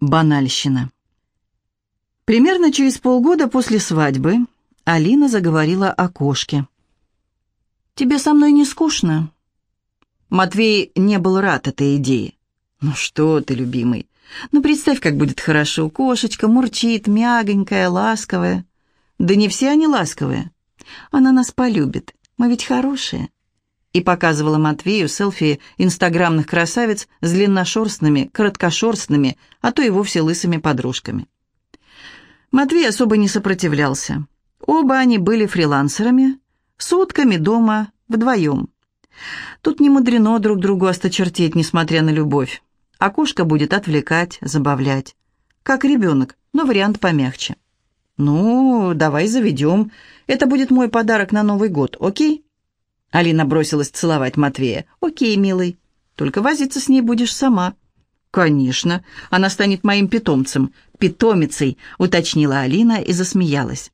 Банальщина. Примерно через полгода после свадьбы Алина заговорила о кошке. «Тебе со мной не скучно?» Матвей не был рад этой идее. «Ну что ты, любимый, ну представь, как будет хорошо. Кошечка мурчит, мягонькая, ласковая. Да не все они ласковые. Она нас полюбит. Мы ведь хорошие» и показывала Матвею селфи инстаграмных красавиц с длинношерстными, короткошерстными, а то и вовсе лысыми подружками. Матвей особо не сопротивлялся. Оба они были фрилансерами, сутками дома, вдвоем. Тут не мудрено друг другу осточертеть, несмотря на любовь. Окошко будет отвлекать, забавлять. Как ребенок, но вариант помягче. «Ну, давай заведем. Это будет мой подарок на Новый год, окей?» Алина бросилась целовать Матвея. «Окей, милый, только возиться с ней будешь сама». «Конечно, она станет моим питомцем, питомицей», — уточнила Алина и засмеялась.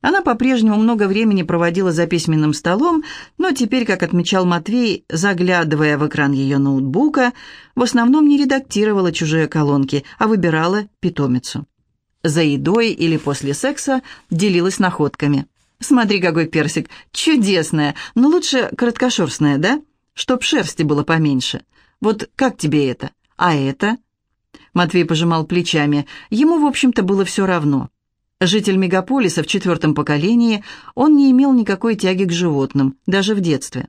Она по-прежнему много времени проводила за письменным столом, но теперь, как отмечал Матвей, заглядывая в экран ее ноутбука, в основном не редактировала чужие колонки, а выбирала питомицу. За едой или после секса делилась находками. Смотри, какой персик. Чудесная, но лучше короткошерстная, да? Чтоб шерсти было поменьше. Вот как тебе это? А это?» Матвей пожимал плечами. Ему, в общем-то, было все равно. Житель мегаполиса в четвертом поколении, он не имел никакой тяги к животным, даже в детстве.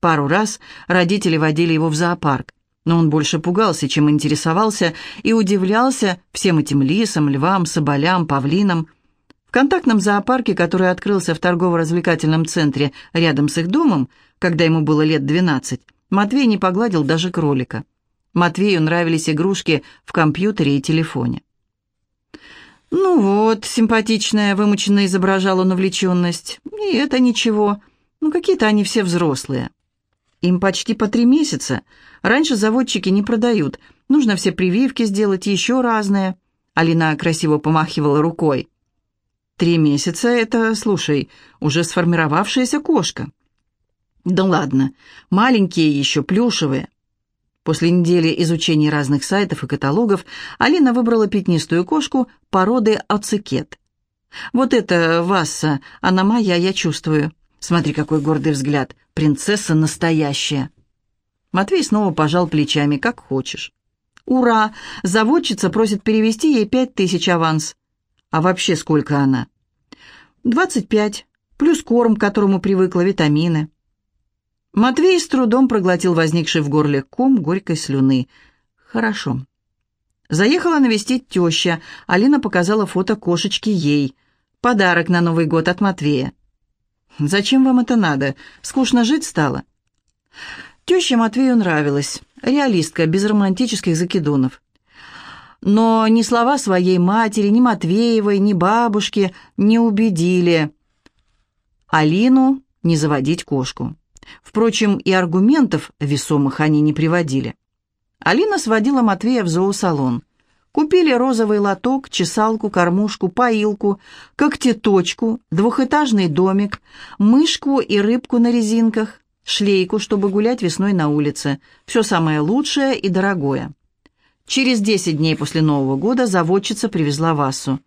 Пару раз родители водили его в зоопарк, но он больше пугался, чем интересовался, и удивлялся всем этим лисам, львам, соболям, павлинам. Контактном зоопарке, который открылся в торгово-развлекательном центре рядом с их домом, когда ему было лет 12, Матвей не погладил даже кролика. Матвею нравились игрушки в компьютере и телефоне. «Ну вот, симпатичная, вымученно изображала он увлеченность. И это ничего. Ну, какие-то они все взрослые. Им почти по три месяца. Раньше заводчики не продают. Нужно все прививки сделать, еще разные». Алина красиво помахивала рукой. Три месяца — это, слушай, уже сформировавшаяся кошка. Да ладно, маленькие еще, плюшевые. После недели изучения разных сайтов и каталогов Алина выбрала пятнистую кошку породы ацикет. Вот это Васса, она моя, я чувствую. Смотри, какой гордый взгляд, принцесса настоящая. Матвей снова пожал плечами, как хочешь. «Ура! Заводчица просит перевести ей пять тысяч аванс. А вообще сколько она? «Двадцать пять, плюс корм, к которому привыкла, витамины». Матвей с трудом проглотил возникший в горле ком горькой слюны. «Хорошо». Заехала навестить теща. Алина показала фото кошечки ей. Подарок на Новый год от Матвея. «Зачем вам это надо? Скучно жить стало?» Теща Матвею нравилась. Реалистка, без романтических закидонов. Но ни слова своей матери, ни Матвеевой, ни бабушки не убедили Алину не заводить кошку. Впрочем, и аргументов весомых они не приводили. Алина сводила Матвея в зоосалон. Купили розовый лоток, чесалку, кормушку, поилку, когтеточку, двухэтажный домик, мышку и рыбку на резинках, шлейку, чтобы гулять весной на улице. Все самое лучшее и дорогое. Через десять дней после Нового года заводчица привезла Васу.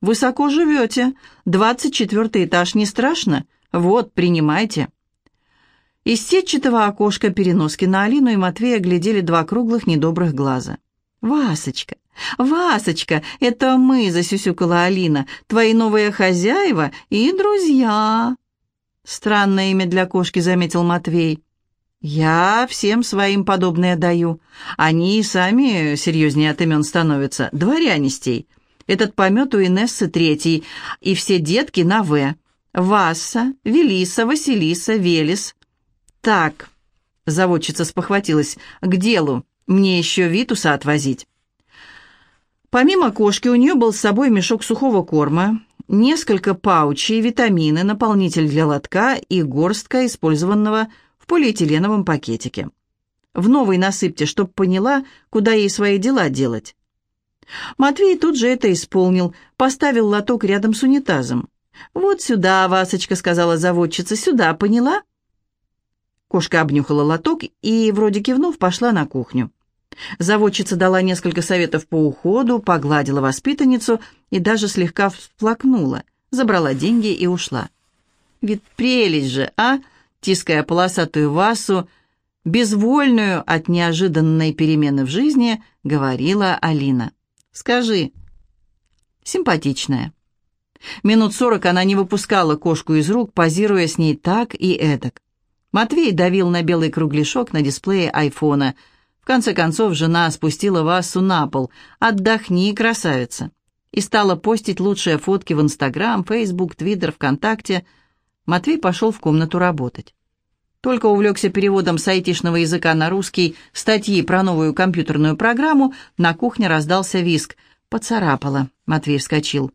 «Высоко живете. Двадцать четвертый этаж не страшно? Вот, принимайте». Из сетчатого окошка переноски на Алину и Матвея глядели два круглых недобрых глаза. «Васочка, Васочка, это мы!» — засюсюкала Алина. «Твои новые хозяева и друзья!» «Странное имя для кошки», — заметил Матвей. «Я всем своим подобное даю. Они и сами серьезнее от имен становятся. Дворянистей. Этот помет у Инессы третий, и все детки на «В». Васса, Велиса, Василиса, Велес. Так, заводчица спохватилась, к делу. Мне еще Витуса отвозить. Помимо кошки у нее был с собой мешок сухого корма, несколько паучей, витамины, наполнитель для лотка и горстка использованного в полиэтиленовом пакетике. В новый насыпьте, чтоб поняла, куда ей свои дела делать. Матвей тут же это исполнил, поставил лоток рядом с унитазом. «Вот сюда, Васочка», — сказала заводчица, — «сюда, поняла?» Кошка обнюхала лоток и, вроде кивнув, пошла на кухню. Заводчица дала несколько советов по уходу, погладила воспитанницу и даже слегка всплакнула, забрала деньги и ушла. «Ведь прелесть же, а?» Тиская полосатую васу, безвольную от неожиданной перемены в жизни, говорила Алина. «Скажи». «Симпатичная». Минут сорок она не выпускала кошку из рук, позируя с ней так и эдак. Матвей давил на белый кругляшок на дисплее айфона. В конце концов жена спустила Васу на пол. «Отдохни, красавица!» И стала постить лучшие фотки в Инстаграм, Фейсбук, Твиттер, ВКонтакте. Матвей пошел в комнату работать. Только увлекся переводом с айтишного языка на русский статьи про новую компьютерную программу, на кухне раздался виск. «Поцарапала», — Матвей вскочил.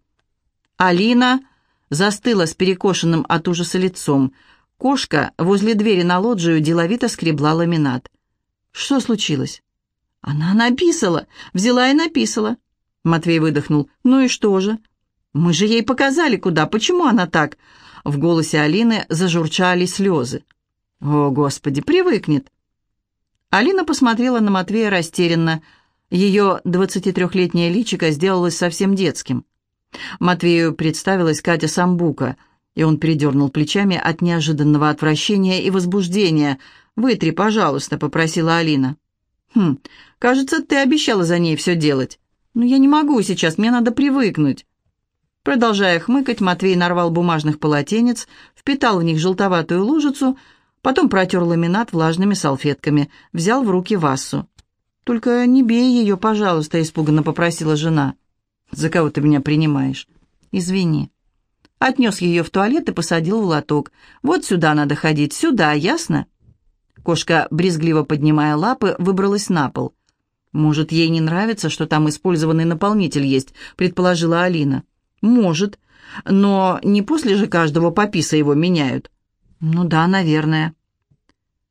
Алина застыла с перекошенным от ужаса лицом. Кошка возле двери на лоджию деловито скребла ламинат. «Что случилось?» «Она написала, взяла и написала». Матвей выдохнул. «Ну и что же?» «Мы же ей показали, куда, почему она так?» В голосе Алины зажурчали слезы. «О, Господи, привыкнет!» Алина посмотрела на Матвея растерянно. Ее 23-летнее личико сделалось совсем детским. Матвею представилась Катя Самбука, и он передернул плечами от неожиданного отвращения и возбуждения. «Вытри, пожалуйста», — попросила Алина. «Хм, кажется, ты обещала за ней все делать. Но я не могу сейчас, мне надо привыкнуть». Продолжая хмыкать, Матвей нарвал бумажных полотенец, впитал в них желтоватую лужицу, Потом протер ламинат влажными салфетками, взял в руки вассу. «Только не бей ее, пожалуйста», — испуганно попросила жена. «За кого ты меня принимаешь?» «Извини». Отнес ее в туалет и посадил в лоток. «Вот сюда надо ходить, сюда, ясно?» Кошка, брезгливо поднимая лапы, выбралась на пол. «Может, ей не нравится, что там использованный наполнитель есть», — предположила Алина. «Может, но не после же каждого пописа его меняют». Ну да, наверное.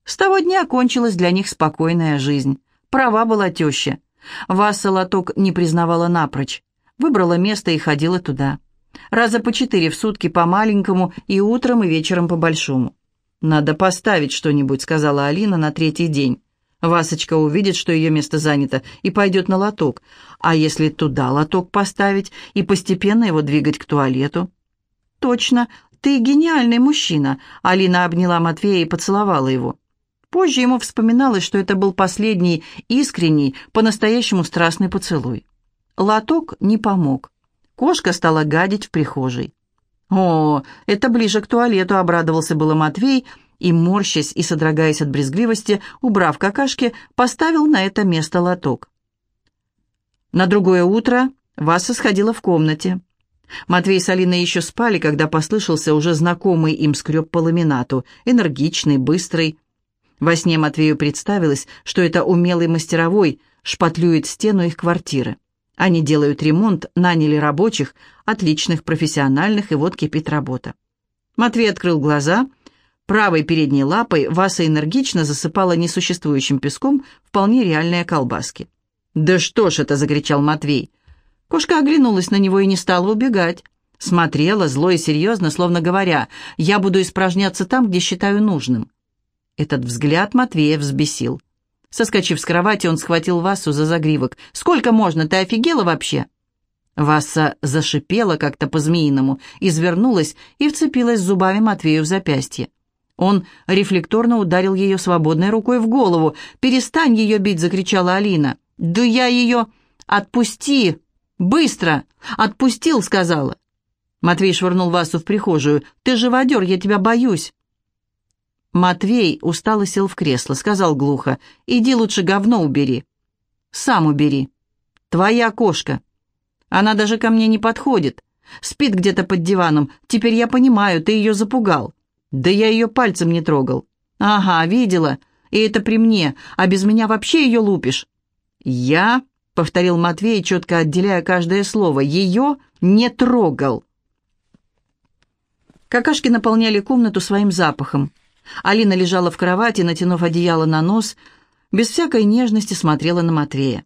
С того дня кончилась для них спокойная жизнь. Права была теща. Васа лоток не признавала напрочь. Выбрала место и ходила туда. Раза по четыре в сутки по-маленькому и утром, и вечером по-большому. «Надо поставить что-нибудь», — сказала Алина на третий день. Васочка увидит, что ее место занято, и пойдет на лоток. А если туда лоток поставить и постепенно его двигать к туалету? Точно, ты гениальный мужчина!» Алина обняла Матвея и поцеловала его. Позже ему вспоминалось, что это был последний, искренний, по-настоящему страстный поцелуй. Лоток не помог. Кошка стала гадить в прихожей. «О, это ближе к туалету», — обрадовался было Матвей, и, морщась и содрогаясь от брезгливости, убрав какашки, поставил на это место лоток. На другое утро Васа сходила в комнате. Матвей с Алиной еще спали, когда послышался уже знакомый им скреб по ламинату, энергичный, быстрый. Во сне Матвею представилось, что это умелый мастеровой шпатлюет стену их квартиры. Они делают ремонт, наняли рабочих, отличных, профессиональных, и вот кипит работа. Матвей открыл глаза. Правой передней лапой Васа энергично засыпала несуществующим песком вполне реальные колбаски. «Да что ж это!» — закричал Матвей. Кошка оглянулась на него и не стала убегать. Смотрела зло и серьезно, словно говоря, «Я буду испражняться там, где считаю нужным». Этот взгляд Матвея взбесил. Соскочив с кровати, он схватил Вассу за загривок. «Сколько можно? Ты офигела вообще?» Васса зашипела как-то по-змеиному, извернулась и вцепилась зубами Матвею в запястье. Он рефлекторно ударил ее свободной рукой в голову. «Перестань ее бить!» — закричала Алина. «Да я ее... Отпусти!» «Быстро! Отпустил!» — сказала. Матвей швырнул Васу в прихожую. «Ты живодер, я тебя боюсь!» Матвей устало сел в кресло, сказал глухо. «Иди лучше говно убери». «Сам убери. Твоя кошка. Она даже ко мне не подходит. Спит где-то под диваном. Теперь я понимаю, ты ее запугал. Да я ее пальцем не трогал. Ага, видела. И это при мне. А без меня вообще ее лупишь. Я — повторил Матвей, четко отделяя каждое слово. «Ее не трогал». Какашки наполняли комнату своим запахом. Алина лежала в кровати, натянув одеяло на нос, без всякой нежности смотрела на Матвея.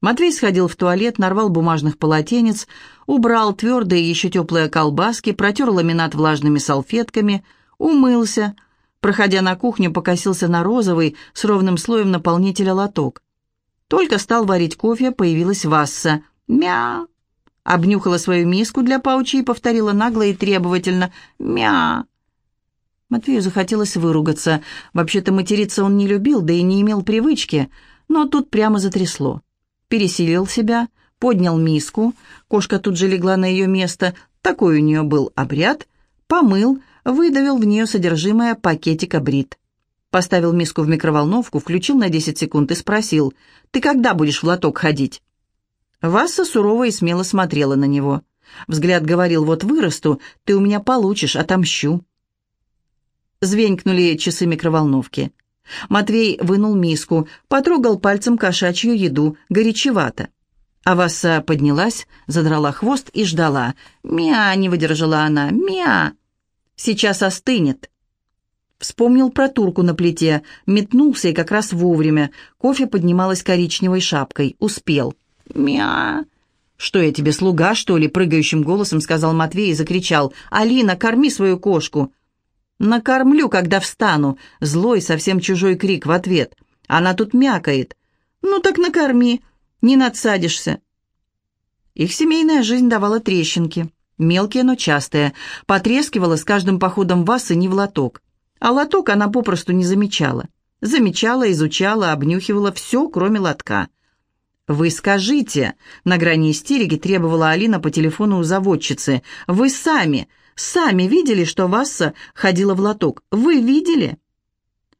Матвей сходил в туалет, нарвал бумажных полотенец, убрал твердые еще теплые колбаски, протер ламинат влажными салфетками, умылся, проходя на кухню, покосился на розовый с ровным слоем наполнителя лоток. Только стал варить кофе, появилась Васса. «Мя!» Обнюхала свою миску для паучи и повторила нагло и требовательно. «Мя!» Матвею захотелось выругаться. Вообще-то материться он не любил, да и не имел привычки. Но тут прямо затрясло. Переселил себя, поднял миску. Кошка тут же легла на ее место. Такой у нее был обряд. Помыл, выдавил в нее содержимое пакетика брит. Поставил миску в микроволновку, включил на 10 секунд и спросил, «Ты когда будешь в лоток ходить?» Васса сурово и смело смотрела на него. Взгляд говорил, «Вот вырасту, ты у меня получишь, отомщу». Звенькнули часы микроволновки. Матвей вынул миску, потрогал пальцем кошачью еду, горячевато. А Васса поднялась, задрала хвост и ждала. «Мя!» — не выдержала она. «Мя!» «Сейчас остынет». Вспомнил про турку на плите, метнулся и как раз вовремя. Кофе поднималась коричневой шапкой. Успел. «Мя!» «Что я тебе, слуга, что ли?» — прыгающим голосом сказал Матвей и закричал. «Алина, корми свою кошку!» «Накормлю, когда встану!» — злой, совсем чужой крик в ответ. «Она тут мякает!» «Ну так накорми, не надсадишься!» Их семейная жизнь давала трещинки. Мелкие, но частые. Потрескивала с каждым походом Васы не в лоток. А лоток она попросту не замечала. Замечала, изучала, обнюхивала все, кроме лотка. «Вы скажите!» — на грани истерики требовала Алина по телефону у заводчицы. «Вы сами, сами видели, что Васса ходила в лоток? Вы видели?»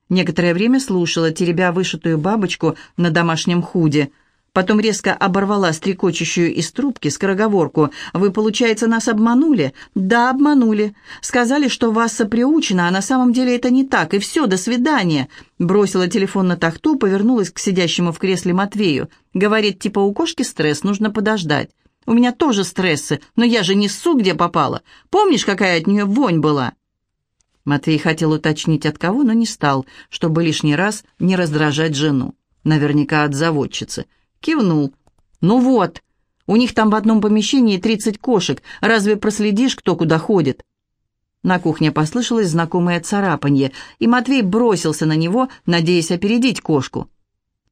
Некоторое время слушала, теребя вышитую бабочку на домашнем худе — Потом резко оборвала стрекочущую из трубки скороговорку. «Вы, получается, нас обманули?» «Да, обманули. Сказали, что Васса приучена, а на самом деле это не так. И все, до свидания». Бросила телефон на тахту, повернулась к сидящему в кресле Матвею. Говорит, типа у кошки стресс, нужно подождать. «У меня тоже стрессы, но я же не ссу, где попала. Помнишь, какая от нее вонь была?» Матвей хотел уточнить от кого, но не стал, чтобы лишний раз не раздражать жену. Наверняка от заводчицы. Кивнул. «Ну вот, у них там в одном помещении тридцать кошек. Разве проследишь, кто куда ходит?» На кухне послышалось знакомое царапанье, и Матвей бросился на него, надеясь опередить кошку.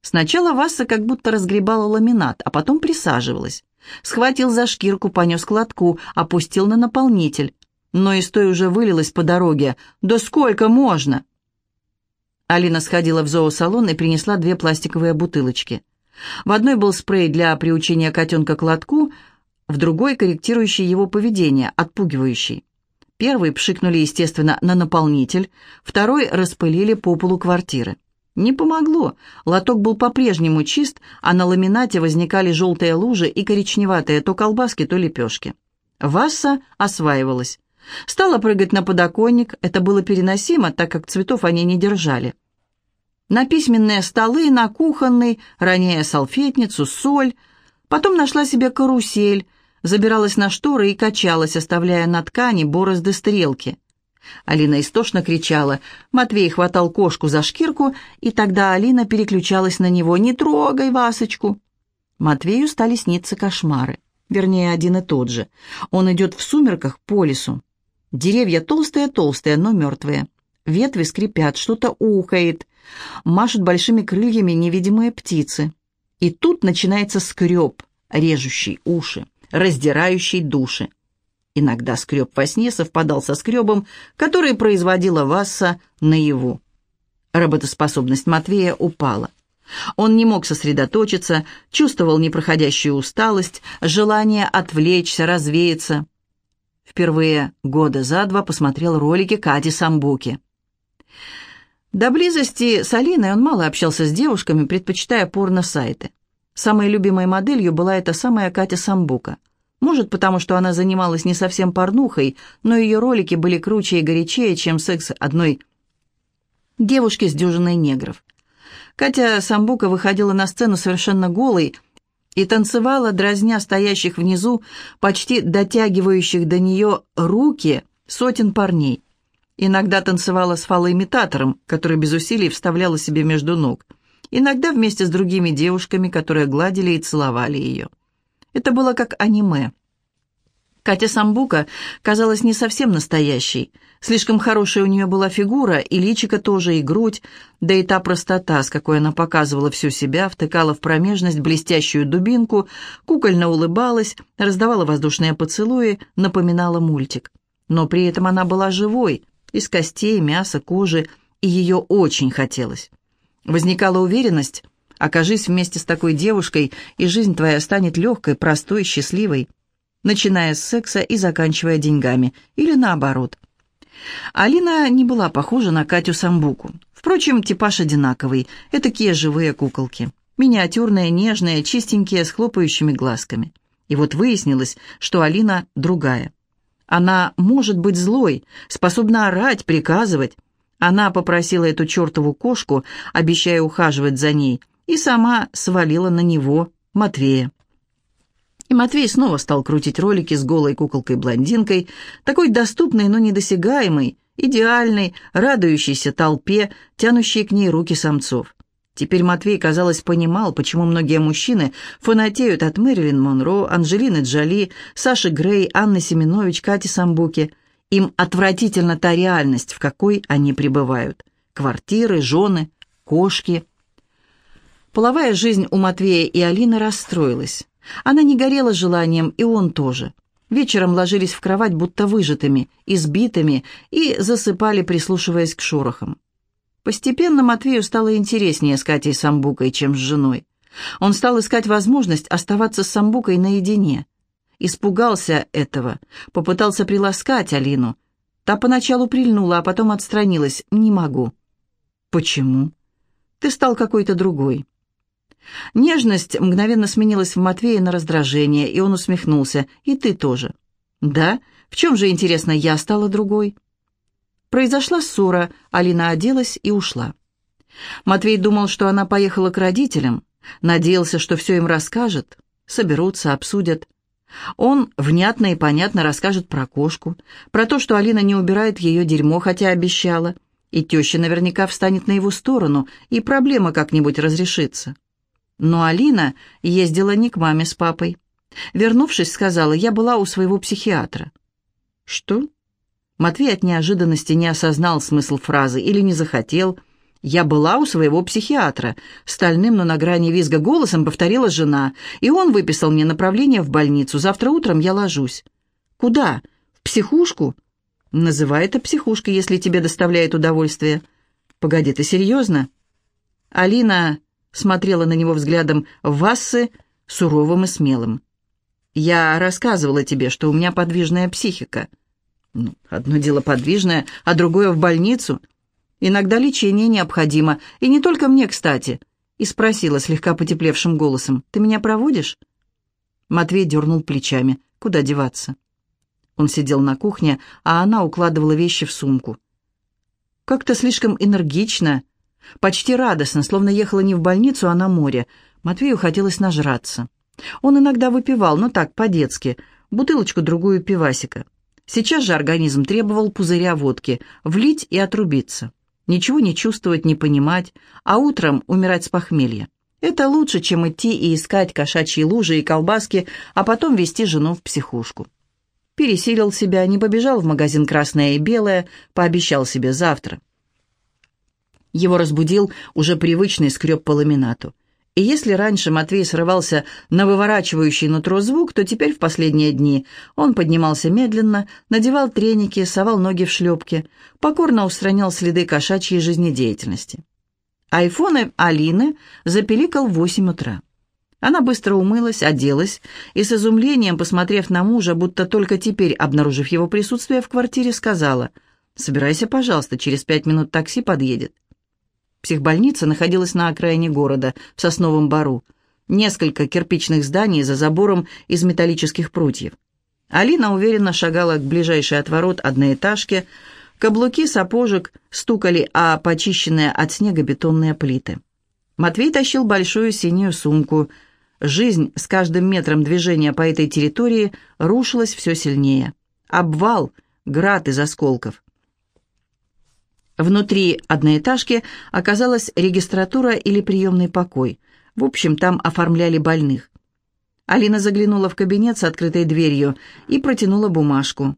Сначала Васса как будто разгребала ламинат, а потом присаживалась. Схватил за шкирку, понес к лотку, опустил на наполнитель. Но из той уже вылилась по дороге. «Да сколько можно?» Алина сходила в зоосалон и принесла две пластиковые бутылочки. В одной был спрей для приучения котенка к лотку, в другой — корректирующий его поведение, отпугивающий. Первый пшикнули, естественно, на наполнитель, второй распылили по полу квартиры. Не помогло. Лоток был по-прежнему чист, а на ламинате возникали желтые лужи и коричневатые то колбаски, то лепешки. Васса осваивалась. Стала прыгать на подоконник, это было переносимо, так как цветов они не держали на письменные столы, на кухонный, роняя салфетницу, соль. Потом нашла себе карусель, забиралась на шторы и качалась, оставляя на ткани борозды стрелки. Алина истошно кричала. Матвей хватал кошку за шкирку, и тогда Алина переключалась на него. «Не трогай Васочку!» Матвею стали сниться кошмары. Вернее, один и тот же. Он идет в сумерках по лесу. Деревья толстые-толстые, но мертвые. Ветви скрипят, что-то ухает. Машут большими крыльями невидимые птицы. И тут начинается скреб, режущий уши, раздирающий души. Иногда скреб во сне совпадал со скребом, который производила Васса наяву. Работоспособность Матвея упала. Он не мог сосредоточиться, чувствовал непроходящую усталость, желание отвлечься, развеяться. Впервые года за два посмотрел ролики Кати Самбуки. До близости с Алиной он мало общался с девушками, предпочитая порно-сайты. Самой любимой моделью была эта самая Катя Самбука. Может, потому что она занималась не совсем порнухой, но ее ролики были круче и горячее, чем секс одной девушки с дюжиной негров. Катя Самбука выходила на сцену совершенно голой и танцевала, дразня стоящих внизу, почти дотягивающих до нее руки сотен парней. Иногда танцевала с фалоимитатором, который без усилий вставляла себе между ног. Иногда вместе с другими девушками, которые гладили и целовали ее. Это было как аниме. Катя Самбука казалась не совсем настоящей. Слишком хорошая у нее была фигура, и личико тоже, и грудь, да и та простота, с какой она показывала всю себя, втыкала в промежность блестящую дубинку, кукольно улыбалась, раздавала воздушные поцелуи, напоминала мультик. Но при этом она была живой, из костей, мяса, кожи, и ее очень хотелось. Возникала уверенность, окажись вместе с такой девушкой, и жизнь твоя станет легкой, простой, счастливой, начиная с секса и заканчивая деньгами, или наоборот – Алина не была похожа на Катю Самбуку. Впрочем, типаж одинаковый, такие живые куколки. Миниатюрные, нежные, чистенькие, с хлопающими глазками. И вот выяснилось, что Алина другая. Она может быть злой, способна орать, приказывать. Она попросила эту чертову кошку, обещая ухаживать за ней, и сама свалила на него, Матвея. И Матвей снова стал крутить ролики с голой куколкой-блондинкой, такой доступной, но недосягаемой, идеальной, радующейся толпе, тянущей к ней руки самцов. Теперь Матвей, казалось, понимал, почему многие мужчины фанатеют от Мэрилин Монро, Анджелины Джоли, Саши Грей, Анны Семенович, Кати Самбуки. Им отвратительна та реальность, в какой они пребывают. Квартиры, жены, кошки. Половая жизнь у Матвея и Алины расстроилась. Она не горела желанием, и он тоже. Вечером ложились в кровать будто выжатыми, избитыми и засыпали, прислушиваясь к шорохам. Постепенно Матвею стало интереснее с Катей Самбукой, чем с женой. Он стал искать возможность оставаться с Самбукой наедине. Испугался этого, попытался приласкать Алину. Та поначалу прильнула, а потом отстранилась. «Не могу». «Почему?» «Ты стал какой-то другой». Нежность мгновенно сменилась в Матвея на раздражение, и он усмехнулся. «И ты тоже». «Да? В чем же, интересно, я стала другой?» Произошла ссора, Алина оделась и ушла. Матвей думал, что она поехала к родителям, надеялся, что все им расскажет, соберутся, обсудят. Он внятно и понятно расскажет про кошку, про то, что Алина не убирает ее дерьмо, хотя обещала, и теща наверняка встанет на его сторону, и проблема как-нибудь разрешится. Но Алина ездила не к маме с папой. Вернувшись, сказала, я была у своего психиатра. «Что?» Матвей от неожиданности не осознал смысл фразы или не захотел. «Я была у своего психиатра», — стальным, но на грани визга голосом повторила жена, и он выписал мне направление в больницу. Завтра утром я ложусь. «Куда? В психушку?» «Называй это психушкой, если тебе доставляет удовольствие». «Погоди, ты серьезно?» Алина смотрела на него взглядом Вассы, суровым и смелым. «Я рассказывала тебе, что у меня подвижная психика». «Ну, одно дело подвижное, а другое в больницу. Иногда лечение необходимо, и не только мне, кстати». И спросила слегка потеплевшим голосом, «Ты меня проводишь?» Матвей дернул плечами. «Куда деваться?» Он сидел на кухне, а она укладывала вещи в сумку. «Как-то слишком энергично», Почти радостно, словно ехала не в больницу, а на море. Матвею хотелось нажраться. Он иногда выпивал, но так, по-детски, бутылочку-другую пивасика. Сейчас же организм требовал пузыря водки, влить и отрубиться. Ничего не чувствовать, не понимать, а утром умирать с похмелья. Это лучше, чем идти и искать кошачьи лужи и колбаски, а потом вести жену в психушку. Пересилил себя, не побежал в магазин «Красное и белое», пообещал себе завтра. Его разбудил уже привычный скреб по ламинату. И если раньше Матвей срывался на выворачивающий нутро звук, то теперь в последние дни он поднимался медленно, надевал треники, совал ноги в шлепки, покорно устранял следы кошачьей жизнедеятельности. Айфоны Алины запеликал в восемь утра. Она быстро умылась, оделась и с изумлением, посмотрев на мужа, будто только теперь, обнаружив его присутствие в квартире, сказала «Собирайся, пожалуйста, через пять минут такси подъедет». Психбольница находилась на окраине города, в Сосновом Бару. Несколько кирпичных зданий за забором из металлических прутьев. Алина уверенно шагала к ближайшей от ворот одноэтажке. Каблуки сапожек стукали о почищенные от снега бетонные плиты. Матвей тащил большую синюю сумку. Жизнь с каждым метром движения по этой территории рушилась все сильнее. Обвал, град из осколков. Внутри одноэтажки оказалась регистратура или приемный покой. В общем, там оформляли больных. Алина заглянула в кабинет с открытой дверью и протянула бумажку.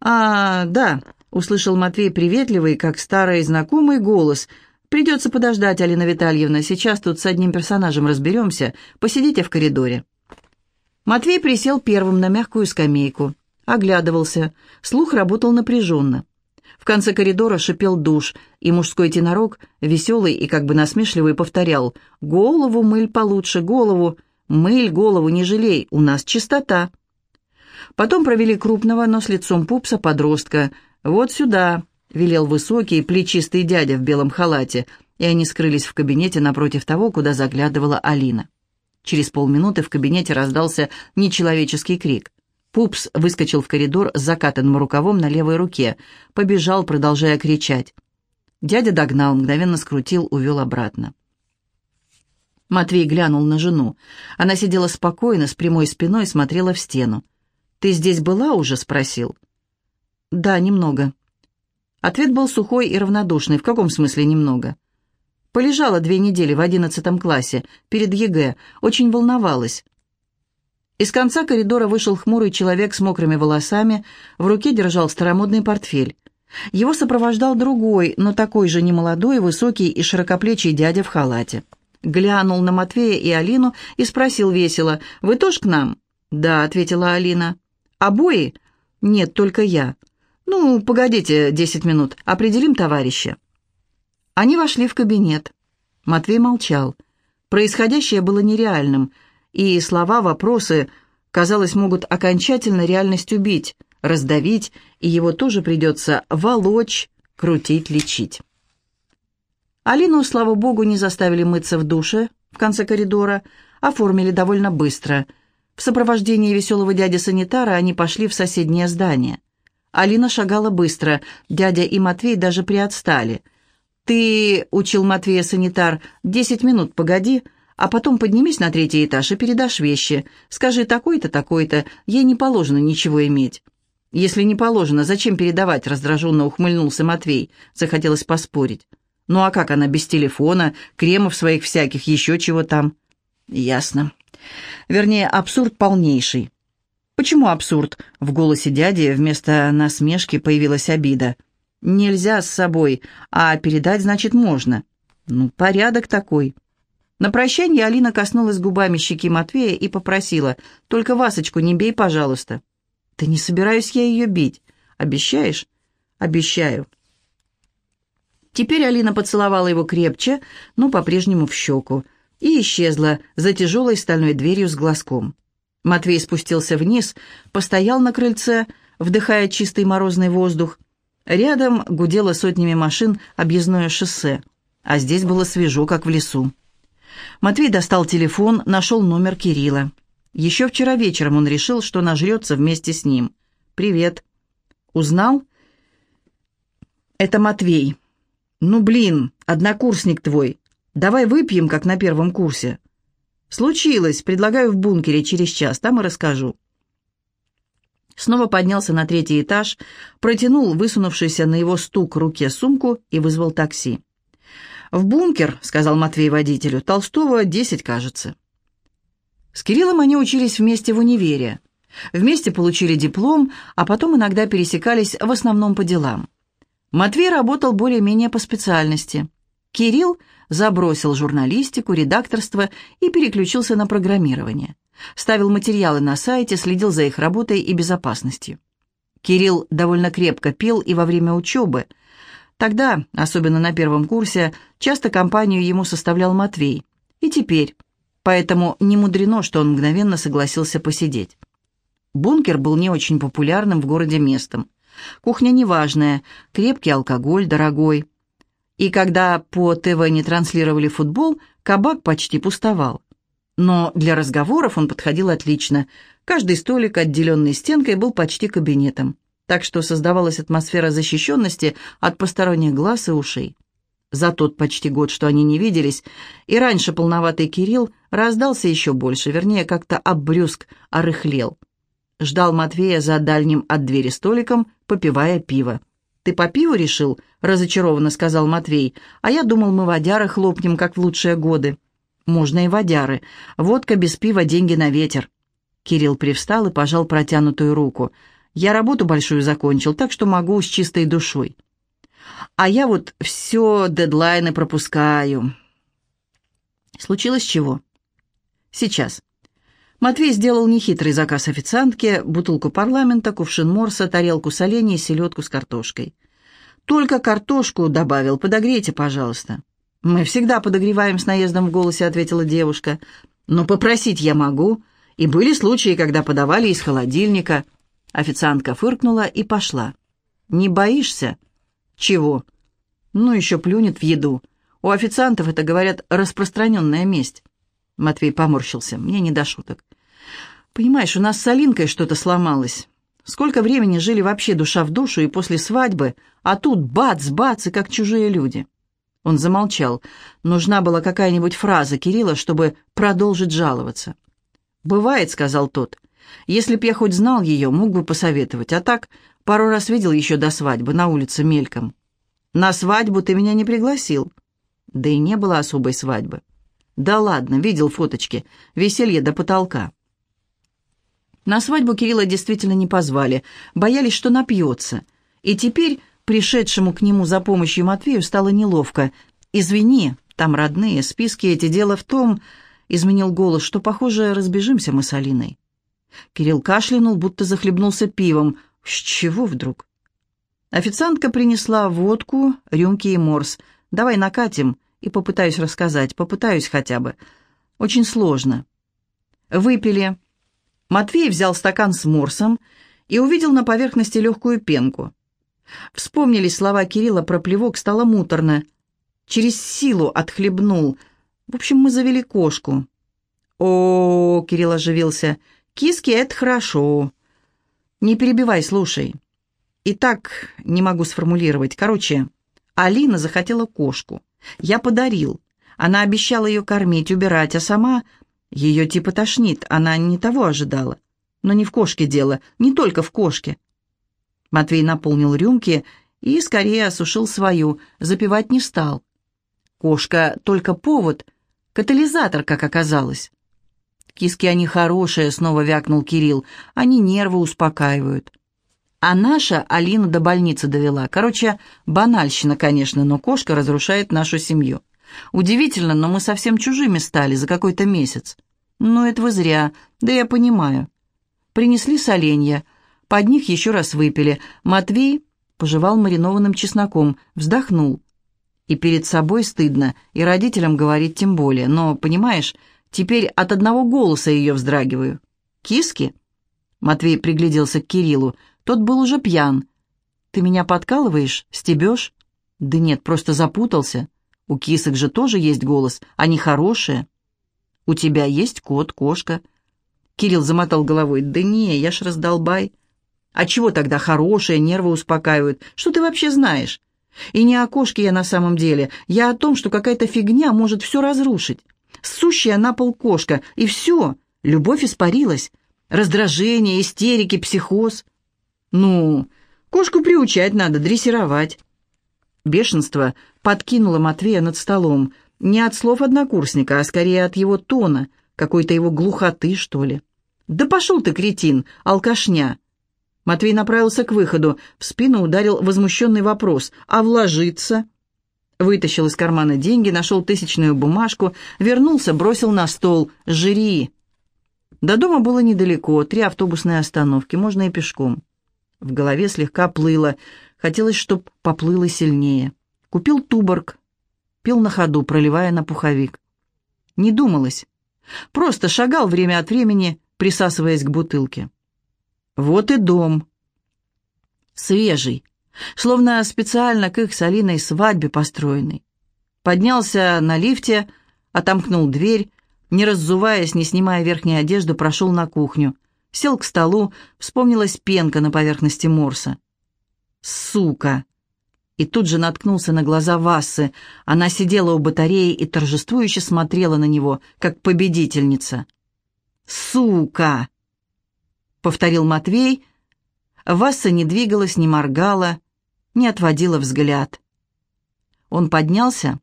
«А, да, — услышал Матвей приветливый, как старый знакомый голос. «Придется подождать, Алина Витальевна, сейчас тут с одним персонажем разберемся. Посидите в коридоре». Матвей присел первым на мягкую скамейку. Оглядывался. Слух работал напряженно. В конце коридора шипел душ, и мужской тенорок, веселый и как бы насмешливый, повторял «Голову мыль получше, голову, мыль голову не жалей, у нас чистота». Потом провели крупного, но с лицом пупса подростка. «Вот сюда», — велел высокий, плечистый дядя в белом халате, и они скрылись в кабинете напротив того, куда заглядывала Алина. Через полминуты в кабинете раздался нечеловеческий крик. Пупс выскочил в коридор с закатанным рукавом на левой руке, побежал, продолжая кричать. Дядя догнал, мгновенно скрутил, увел обратно. Матвей глянул на жену. Она сидела спокойно, с прямой спиной, смотрела в стену. «Ты здесь была уже?» — спросил. «Да, немного». Ответ был сухой и равнодушный. В каком смысле немного? Полежала две недели в одиннадцатом классе, перед ЕГЭ, очень волновалась. Из конца коридора вышел хмурый человек с мокрыми волосами, в руке держал старомодный портфель. Его сопровождал другой, но такой же немолодой, высокий и широкоплечий дядя в халате. Глянул на Матвея и Алину и спросил весело, «Вы тоже к нам?» «Да», — ответила Алина. «Обои?» «Нет, только я». «Ну, погодите десять минут, определим товарища». Они вошли в кабинет. Матвей молчал. Происходящее было нереальным — и слова, вопросы, казалось, могут окончательно реальность убить, раздавить, и его тоже придется волочь, крутить, лечить. Алину, слава богу, не заставили мыться в душе в конце коридора, оформили довольно быстро. В сопровождении веселого дяди-санитара они пошли в соседнее здание. Алина шагала быстро, дядя и Матвей даже приотстали. «Ты, — учил Матвея санитар, — десять минут погоди, — а потом поднимись на третий этаж и передашь вещи. Скажи такой-то, такой-то, ей не положено ничего иметь». «Если не положено, зачем передавать?» — раздраженно ухмыльнулся Матвей. Захотелось поспорить. «Ну а как она без телефона, кремов своих всяких, еще чего там?» «Ясно. Вернее, абсурд полнейший». «Почему абсурд?» — в голосе дяди вместо насмешки появилась обида. «Нельзя с собой, а передать, значит, можно». «Ну, порядок такой». На прощание Алина коснулась губами щеки Матвея и попросила, «Только Васочку не бей, пожалуйста». «Да не собираюсь я ее бить. Обещаешь?» «Обещаю». Теперь Алина поцеловала его крепче, но по-прежнему в щеку, и исчезла за тяжелой стальной дверью с глазком. Матвей спустился вниз, постоял на крыльце, вдыхая чистый морозный воздух. Рядом гудело сотнями машин объездное шоссе, а здесь было свежо, как в лесу. Матвей достал телефон, нашел номер Кирилла. Еще вчера вечером он решил, что нажрется вместе с ним. «Привет». «Узнал?» «Это Матвей». «Ну, блин, однокурсник твой. Давай выпьем, как на первом курсе». «Случилось. Предлагаю в бункере через час. Там и расскажу». Снова поднялся на третий этаж, протянул высунувшийся на его стук руке сумку и вызвал такси. «В бункер», — сказал Матвей водителю. «Толстого десять, кажется». С Кириллом они учились вместе в универе. Вместе получили диплом, а потом иногда пересекались в основном по делам. Матвей работал более-менее по специальности. Кирилл забросил журналистику, редакторство и переключился на программирование. Ставил материалы на сайте, следил за их работой и безопасностью. Кирилл довольно крепко пил и во время учебы – Тогда, особенно на первом курсе, часто компанию ему составлял Матвей. И теперь. Поэтому не мудрено, что он мгновенно согласился посидеть. Бункер был не очень популярным в городе местом. Кухня неважная, крепкий алкоголь, дорогой. И когда по ТВ не транслировали футбол, кабак почти пустовал. Но для разговоров он подходил отлично. Каждый столик, отделенный стенкой, был почти кабинетом так что создавалась атмосфера защищенности от посторонних глаз и ушей. За тот почти год, что они не виделись, и раньше полноватый Кирилл раздался еще больше, вернее, как-то оббрюзг, орыхлел. Ждал Матвея за дальним от двери столиком, попивая пиво. «Ты по пиву решил?» — разочарованно сказал Матвей. «А я думал, мы водяры хлопнем, как в лучшие годы». «Можно и водяры. Водка без пива — деньги на ветер». Кирилл привстал и пожал протянутую руку — Я работу большую закончил, так что могу с чистой душой. А я вот все дедлайны пропускаю. Случилось чего? Сейчас. Матвей сделал нехитрый заказ официантке, бутылку парламента, кувшин морса, тарелку солений и селедку с картошкой. «Только картошку добавил, подогрейте, пожалуйста». «Мы всегда подогреваем с наездом в голосе», — ответила девушка. «Но попросить я могу. И были случаи, когда подавали из холодильника». Официантка фыркнула и пошла. «Не боишься?» «Чего?» «Ну, еще плюнет в еду. У официантов это, говорят, распространенная месть». Матвей поморщился. «Мне не до шуток. Понимаешь, у нас с Алинкой что-то сломалось. Сколько времени жили вообще душа в душу и после свадьбы, а тут бац-бац и как чужие люди». Он замолчал. Нужна была какая-нибудь фраза Кирилла, чтобы продолжить жаловаться. «Бывает», — сказал тот. «Если б я хоть знал ее, мог бы посоветовать. А так, пару раз видел еще до свадьбы, на улице мельком. На свадьбу ты меня не пригласил». Да и не было особой свадьбы. «Да ладно, видел фоточки. Веселье до потолка». На свадьбу Кирилла действительно не позвали, боялись, что напьется. И теперь пришедшему к нему за помощью Матвею стало неловко. «Извини, там родные, списки эти, дело в том...» — изменил голос, что, похоже, разбежимся мы с Алиной. Кирилл кашлянул, будто захлебнулся пивом. С чего вдруг? Официантка принесла водку, рюмки и морс. «Давай накатим и попытаюсь рассказать, попытаюсь хотя бы. Очень сложно». Выпили. Матвей взял стакан с морсом и увидел на поверхности легкую пенку. Вспомнились слова Кирилла про плевок, стало муторно. Через силу отхлебнул. В общем, мы завели кошку. О, -о, -о Кирилл оживился. Киски — это хорошо. Не перебивай, слушай. И так не могу сформулировать. Короче, Алина захотела кошку. Я подарил. Она обещала ее кормить, убирать, а сама... Ее типа тошнит, она не того ожидала. Но не в кошке дело, не только в кошке. Матвей наполнил рюмки и скорее осушил свою, запивать не стал. Кошка только повод, катализатор, как оказалось. «Киски они хорошие», — снова вякнул Кирилл. «Они нервы успокаивают». А наша Алину до больницы довела. Короче, банальщина, конечно, но кошка разрушает нашу семью. Удивительно, но мы совсем чужими стали за какой-то месяц. Ну, это вы зря, да я понимаю. Принесли соленья, под них еще раз выпили. Матвей пожевал маринованным чесноком, вздохнул. И перед собой стыдно, и родителям говорить тем более. Но, понимаешь, теперь от одного голоса ее вздрагиваю. «Киски?» Матвей пригляделся к Кириллу. Тот был уже пьян. «Ты меня подкалываешь? Стебешь?» «Да нет, просто запутался. У кисок же тоже есть голос. Они хорошие». «У тебя есть кот, кошка». Кирилл замотал головой. «Да не, я ж раздолбай». А чего тогда хорошее, нервы успокаивают? Что ты вообще знаешь? И не о кошке я на самом деле. Я о том, что какая-то фигня может все разрушить. Сущая на пол кошка, и все. Любовь испарилась. Раздражение, истерики, психоз. Ну, кошку приучать надо, дрессировать. Бешенство подкинуло Матвея над столом. Не от слов однокурсника, а скорее от его тона, какой-то его глухоты, что ли. «Да пошел ты, кретин, алкашня!» Матвей направился к выходу. В спину ударил возмущенный вопрос. «А вложиться?» Вытащил из кармана деньги, нашел тысячную бумажку, вернулся, бросил на стол. «Жри!» До дома было недалеко, три автобусные остановки, можно и пешком. В голове слегка плыло. Хотелось, чтоб поплыло сильнее. Купил туборг. Пил на ходу, проливая на пуховик. Не думалось. Просто шагал время от времени, присасываясь к бутылке. Вот и дом. Свежий, словно специально к их с свадьбе построенный. Поднялся на лифте, отомкнул дверь, не раззуваясь, не снимая верхней одежды, прошел на кухню. Сел к столу, вспомнилась пенка на поверхности морса. «Сука!» И тут же наткнулся на глаза Вассы. Она сидела у батареи и торжествующе смотрела на него, как победительница. «Сука!» — повторил Матвей. Васса не двигалась, не моргала, не отводила взгляд. Он поднялся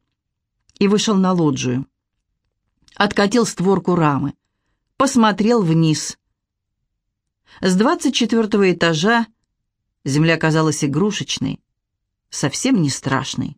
и вышел на лоджию. Откатил створку рамы, посмотрел вниз. С двадцать четвертого этажа земля казалась игрушечной, совсем не страшной.